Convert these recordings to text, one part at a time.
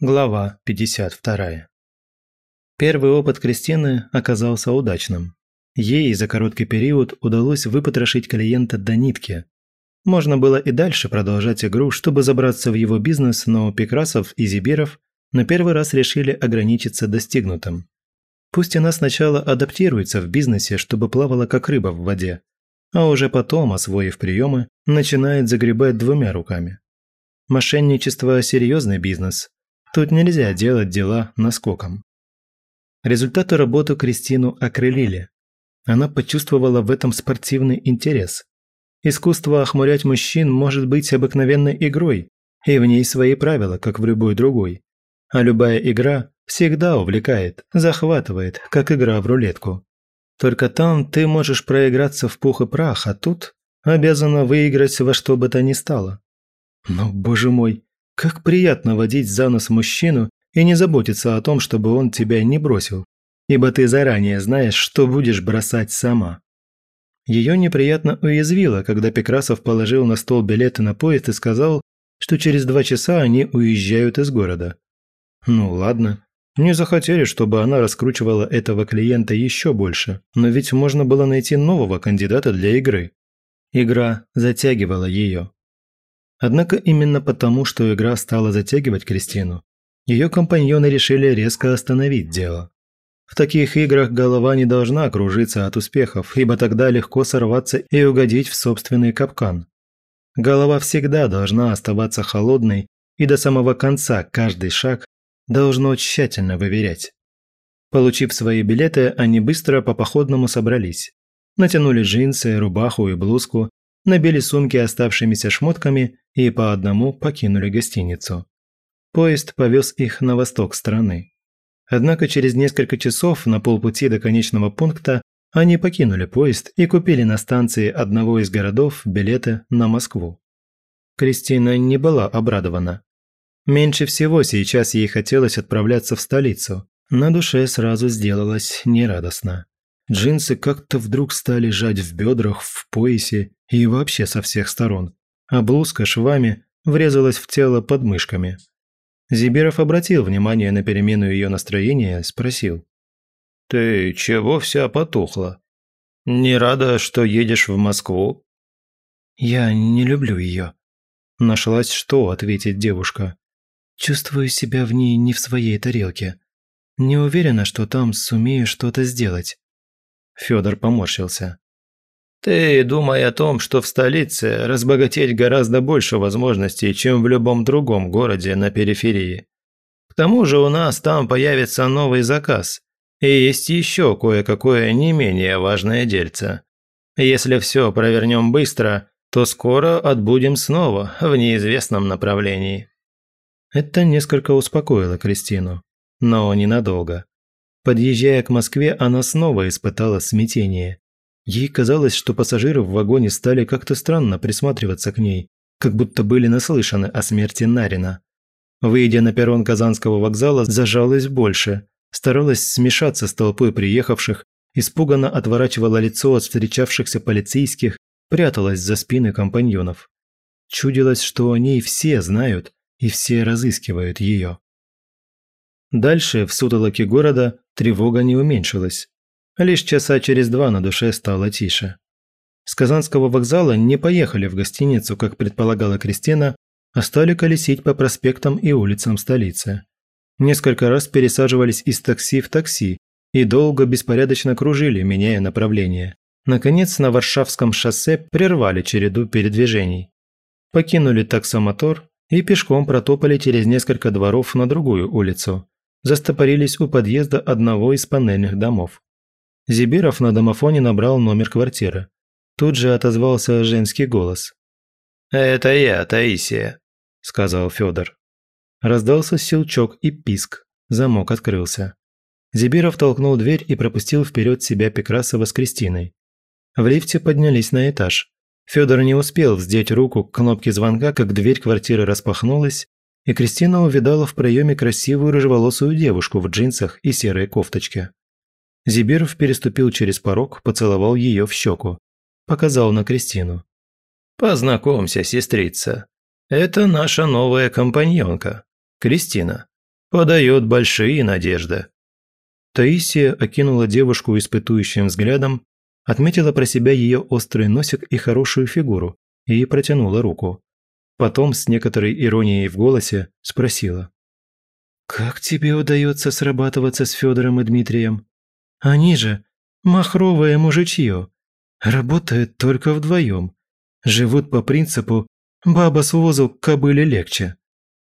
Глава 52. Первый опыт Кристины оказался удачным. Ей за короткий период удалось выпотрошить клиента до нитки. Можно было и дальше продолжать игру, чтобы забраться в его бизнес, но Пекрасов и Зибиров на первый раз решили ограничиться достигнутым. Пусть она сначала адаптируется в бизнесе, чтобы плавала как рыба в воде, а уже потом, освоив приемы, начинает загребать двумя руками. Мошенничество – серьезный бизнес, Тут нельзя делать дела наскоком. Результаты работы Кристину окрылили. Она почувствовала в этом спортивный интерес. Искусство охмурять мужчин может быть обыкновенной игрой, и в ней свои правила, как в любой другой. А любая игра всегда увлекает, захватывает, как игра в рулетку. Только там ты можешь проиграться в пух и прах, а тут обязана выиграть во что бы то ни стало. Но, боже мой, как приятно водить за нос мужчину и не заботиться о том, чтобы он тебя не бросил, ибо ты заранее знаешь, что будешь бросать сама. Ее неприятно уязвило, когда Пекрасов положил на стол билеты на поезд и сказал, что через два часа они уезжают из города. Ну ладно, не захотели, чтобы она раскручивала этого клиента еще больше, но ведь можно было найти нового кандидата для игры. Игра затягивала ее. Однако именно потому, что игра стала затягивать Кристину, ее компаньоны решили резко остановить дело. В таких играх голова не должна кружиться от успехов, ибо тогда легко сорваться и угодить в собственный капкан. Голова всегда должна оставаться холодной, и до самого конца каждый шаг должно тщательно выверять. Получив свои билеты, они быстро по походному собрались. Натянули джинсы, рубаху и блузку, набили сумки оставшимися шмотками и по одному покинули гостиницу. Поезд повез их на восток страны. Однако через несколько часов на полпути до конечного пункта они покинули поезд и купили на станции одного из городов билеты на Москву. Кристина не была обрадована. Меньше всего сейчас ей хотелось отправляться в столицу. На душе сразу сделалось нерадостно. Джинсы как-то вдруг стали жать в бедрах, в поясе и вообще со всех сторон а блузка швами врезалась в тело под мышками. Зибиров обратил внимание на перемену ее настроения, спросил. «Ты чего вся потухла? Не рада, что едешь в Москву?» «Я не люблю ее», – нашлась что ответить девушка. «Чувствую себя в ней не в своей тарелке. Не уверена, что там сумею что-то сделать». Федор поморщился. Ты думай о том, что в столице разбогатеть гораздо больше возможностей, чем в любом другом городе на периферии. К тому же у нас там появится новый заказ, и есть еще кое-какое не менее важное дельце. Если все провернем быстро, то скоро отбудем снова в неизвестном направлении». Это несколько успокоило Кристину, но ненадолго. Подъезжая к Москве, она снова испытала смятение. Ей казалось, что пассажиры в вагоне стали как-то странно присматриваться к ней, как будто были наслышаны о смерти Нарина. Выйдя на перрон Казанского вокзала, зажалась больше, старалась смешаться с толпой приехавших, испуганно отворачивала лицо от встречавшихся полицейских, пряталась за спины компаньонов. Чудилось, что о ней все знают и все разыскивают ее. Дальше, в сутолоке города, тревога не уменьшилась. Лишь часа через два на душе стало тише. С Казанского вокзала не поехали в гостиницу, как предполагала Кристина, а стали колесить по проспектам и улицам столицы. Несколько раз пересаживались из такси в такси и долго беспорядочно кружили, меняя направление. Наконец, на Варшавском шоссе прервали череду передвижений. Покинули таксомотор и пешком протопали через несколько дворов на другую улицу. Застопорились у подъезда одного из панельных домов. Зибиров на домофоне набрал номер квартиры. Тут же отозвался женский голос. «Это я, Таисия», – сказал Федор. Раздался щелчок и писк. Замок открылся. Зибиров толкнул дверь и пропустил вперед себя Пекрасова с Кристиной. В лифте поднялись на этаж. Федор не успел вздеть руку к кнопке звонка, как дверь квартиры распахнулась, и Кристина увидала в проеме красивую рыжеволосую девушку в джинсах и серой кофточке. Зибиров переступил через порог, поцеловал ее в щеку. Показал на Кристину. «Познакомься, сестрица. Это наша новая компаньонка, Кристина. подает большие надежды». Таисия окинула девушку испытующим взглядом, отметила про себя ее острый носик и хорошую фигуру и протянула руку. Потом, с некоторой иронией в голосе, спросила. «Как тебе удается срабатываться с Федором и Дмитрием? Они же махровое мужичье. Работают только вдвоем. Живут по принципу «баба с возу кобыле легче».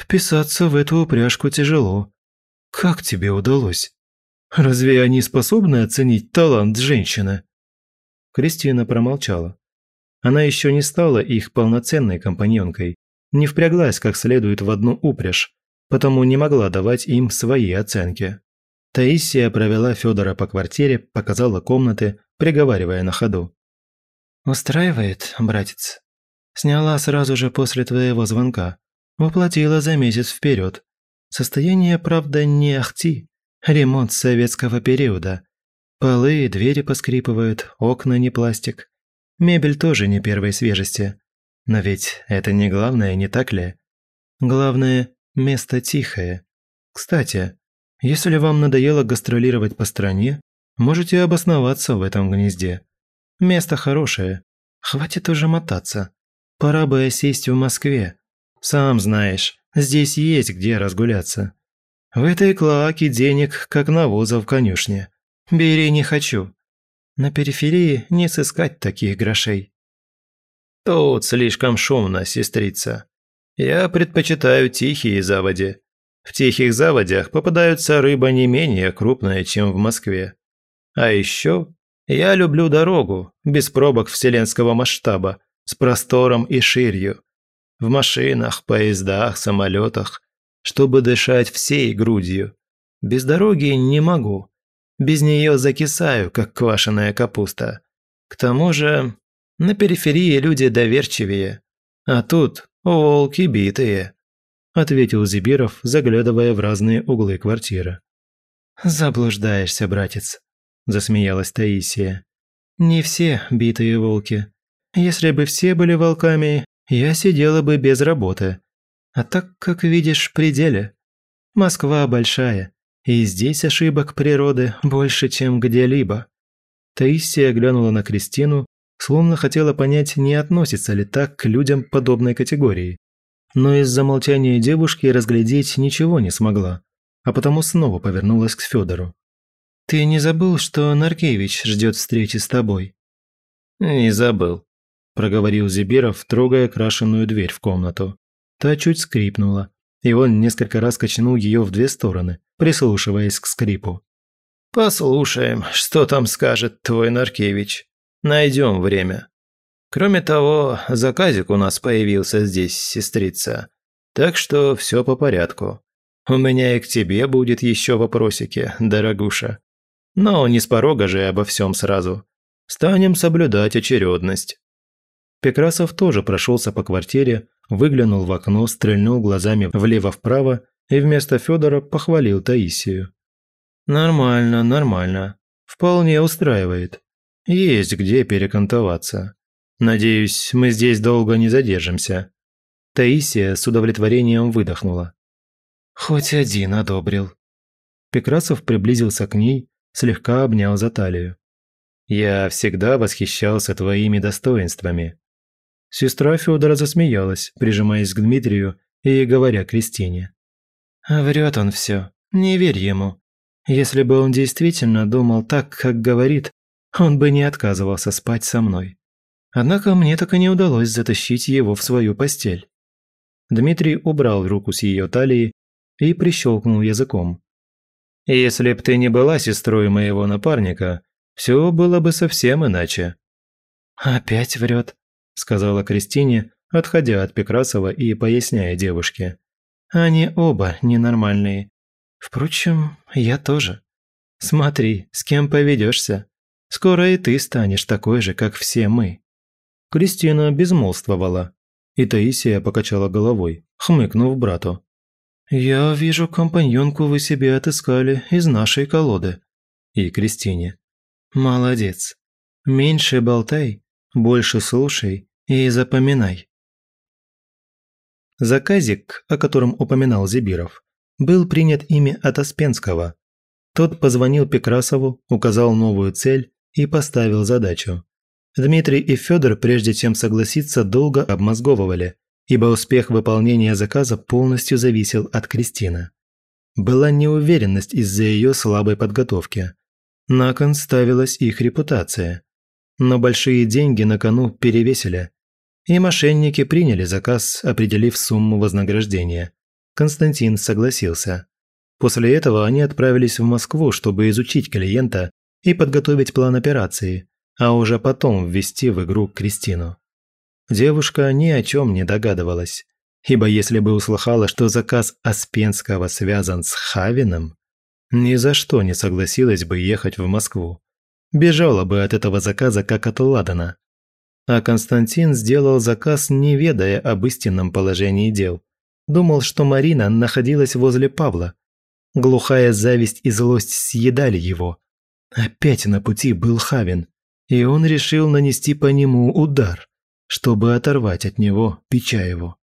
Вписаться в эту упряжку тяжело. Как тебе удалось? Разве они способны оценить талант женщины?» Кристина промолчала. Она еще не стала их полноценной компаньонкой, не впряглась как следует в одну упряжь, потому не могла давать им свои оценки. Таисия провела Федора по квартире, показала комнаты, приговаривая на ходу. «Устраивает, братец. Сняла сразу же после твоего звонка. Уплатила за месяц вперед. Состояние, правда, не ахти. Ремонт советского периода. Полы и двери поскрипывают, окна не пластик. Мебель тоже не первой свежести. Но ведь это не главное, не так ли? Главное – место тихое. Кстати, если вам надоело гастролировать по стране, можете обосноваться в этом гнезде. Место хорошее. Хватит уже мотаться. Пора бы осесть в Москве. Сам знаешь, здесь есть где разгуляться. В этой клоаке денег, как навоза в конюшне. Бери не хочу. На периферии не сыскать таких грошей. Тут слишком шумно, сестрица. Я предпочитаю тихие заводи. В тихих заводях попадаются рыба не менее крупная, чем в Москве. А еще я люблю дорогу, без пробок вселенского масштаба, с простором и ширью. В машинах, поездах, самолетах, чтобы дышать всей грудью. Без дороги не могу. Без нее закисаю, как квашеная капуста. К тому же, на периферии люди доверчивее. А тут волки битые», – ответил Зибиров, заглядывая в разные углы квартиры. «Заблуждаешься, братец», – засмеялась Таисия. «Не все битые волки. Если бы все были волками, я сидела бы без работы. А так, как видишь, в пределе. Москва большая, и здесь ошибок природы больше, чем где-либо. Таисия глянула на Кристину, словно хотела понять, не относится ли так к людям подобной категории. Но из-за молчания девушки разглядеть ничего не смогла, а потому снова повернулась к Федору. «Ты не забыл, что Наркевич ждет встречи с тобой?» «Не забыл», – проговорил Зибиров, трогая крашеную дверь в комнату. Та чуть скрипнула, и он несколько раз качнул ее в две стороны, прислушиваясь к скрипу. «Послушаем, что там скажет твой Наркевич. Найдем время. Кроме того, заказик у нас появился здесь, сестрица. Так что все по порядку. У меня и к тебе будет еще вопросики, дорогуша. Но не с порога же обо всем сразу. Станем соблюдать очередность». Пекрасов тоже прошелся по квартире, выглянул в окно, стрельнул глазами влево-вправо и вместо Федора похвалил Таисию. «Нормально, нормально. Вполне устраивает. Есть где перекантоваться. Надеюсь, мы здесь долго не задержимся». Таисия с удовлетворением выдохнула. «Хоть один одобрил». Пекрасов приблизился к ней, слегка обнял за талию. «Я всегда восхищался твоими достоинствами», Сестра Федора засмеялась, прижимаясь к Дмитрию и говоря Кристине. «Врет он все. Не верь ему. Если бы он действительно думал так, как говорит, он бы не отказывался спать со мной. Однако мне так и не удалось затащить его в свою постель». Дмитрий убрал руку с ее талии и прищелкнул языком. «Если б ты не была сестрой моего напарника, все было бы совсем иначе». «Опять врет», – сказала Кристине, отходя от Пекрасова и поясняя девушке. «Они оба ненормальные. Впрочем, я тоже. Смотри, с кем поведешься. Скоро и ты станешь такой же, как все мы». Кристина безмолвствовала, и Таисия покачала головой, хмыкнув брату. «Я вижу, компаньонку вы себе отыскали из нашей колоды». И Кристине. «Молодец. Меньше болтай больше слушай и запоминай. Заказик, о котором упоминал Зибиров, был принят ими от Аспенского. Тот позвонил Пекрасову, указал новую цель и поставил задачу. Дмитрий и Федор, прежде чем согласиться, долго обмозговывали, ибо успех выполнения заказа полностью зависел от Кристины. Была неуверенность из-за ее слабой подготовки. На кон ставилась их репутация. Но большие деньги на кону перевесили. И мошенники приняли заказ, определив сумму вознаграждения. Константин согласился. После этого они отправились в Москву, чтобы изучить клиента и подготовить план операции, а уже потом ввести в игру Кристину. Девушка ни о чем не догадывалась, ибо если бы услыхала, что заказ Аспенского связан с Хавином, ни за что не согласилась бы ехать в Москву. Бежала бы от этого заказа, как от Ладана. А Константин сделал заказ, не ведая об истинном положении дел. Думал, что Марина находилась возле Павла. Глухая зависть и злость съедали его. Опять на пути был Хавин, и он решил нанести по нему удар, чтобы оторвать от него Печаеву.